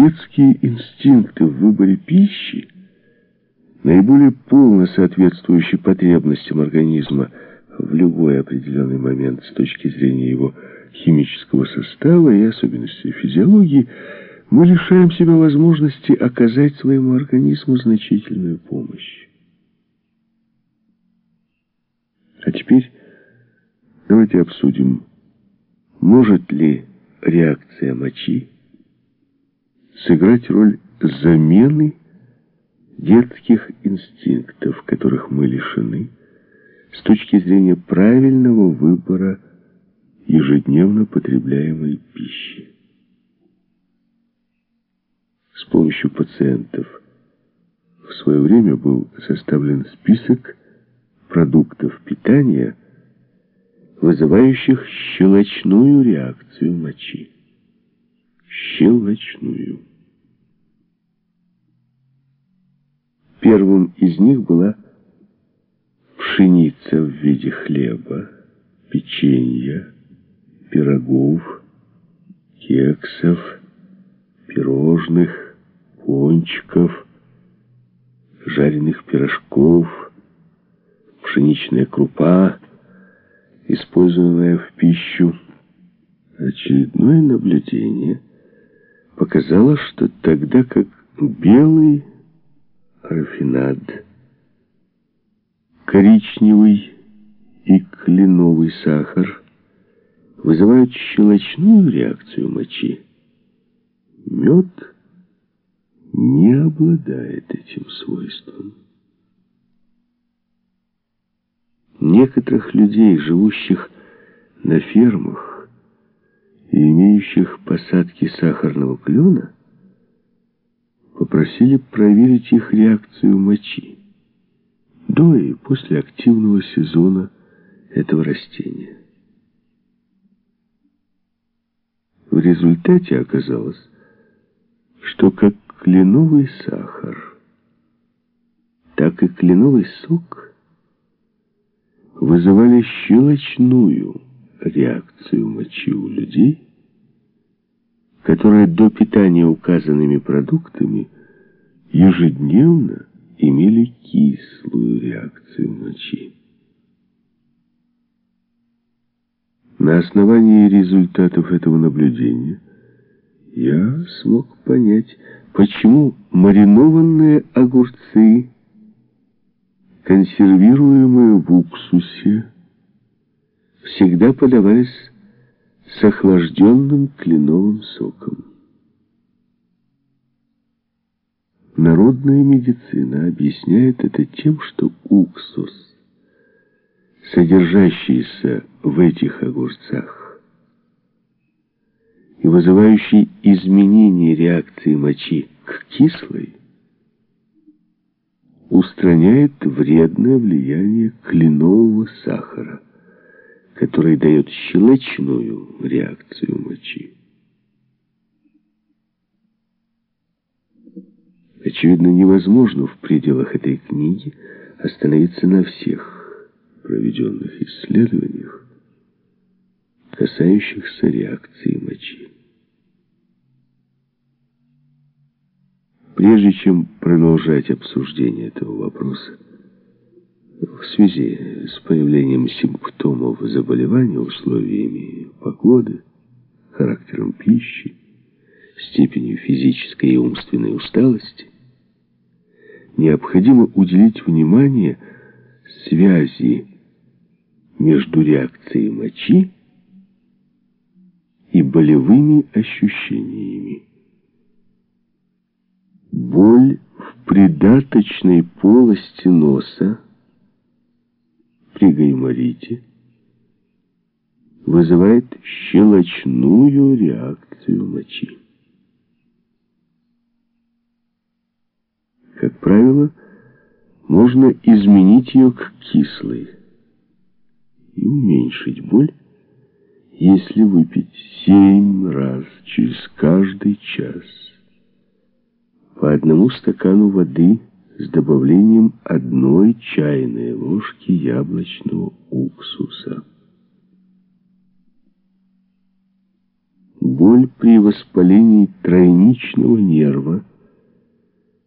Детские инстинкты в выборе пищи, наиболее полно соответствующие потребностям организма в любой определенный момент с точки зрения его химического состава и особенностей физиологии, мы лишаем себя возможности оказать своему организму значительную помощь. А теперь давайте обсудим, может ли реакция мочи сыграть роль замены детских инстинктов, которых мы лишены, с точки зрения правильного выбора ежедневно потребляемой пищи. С помощью пациентов в свое время был составлен список продуктов питания, вызывающих щелочную реакцию мочи. Щелочную. Первым из них была пшеница в виде хлеба, печенья, пирогов, кексов, пирожных, пончиков, жареных пирожков, пшеничная крупа, используемая в пищу. Очередное наблюдение показало, что тогда как белый рафинад, коричневый и кленовый сахар вызывают щелочную реакцию мочи, мед не обладает этим свойством. Некоторых людей, живущих на фермах и имеющих посадки сахарного клена, попросили проверить их реакцию мочи до и после активного сезона этого растения. В результате оказалось, что как кленовый сахар, так и кленовый сок – вызывали щелочную реакцию мочи у людей, которые до питания указанными продуктами ежедневно имели кислую реакцию мочи. На основании результатов этого наблюдения я смог понять, почему маринованные огурцы консервируемые в уксусе, всегда подавались с охлажденным кленовым соком. Народная медицина объясняет это тем, что уксус, содержащийся в этих огурцах и вызывающий изменение реакции мочи к кислой, устраняет вредное влияние кленового сахара, который дает щелочную реакцию мочи. Очевидно, невозможно в пределах этой книги остановиться на всех проведенных исследованиях, касающихся реакции мочи. Прежде чем продолжать обсуждение этого вопроса, в связи с появлением симптомов заболевания, условиями погоды, характером пищи, степенью физической и умственной усталости, необходимо уделить внимание связи между реакцией мочи и болевыми ощущениями. Боль в придаточной полости носа при гайморите вызывает щелочную реакцию мочи. Как правило, можно изменить ее к кислой и уменьшить боль, если выпить семь раз через каждый час по одному стакану воды с добавлением одной чайной ложки яблочного уксуса. Боль при воспалении тройничного нерва –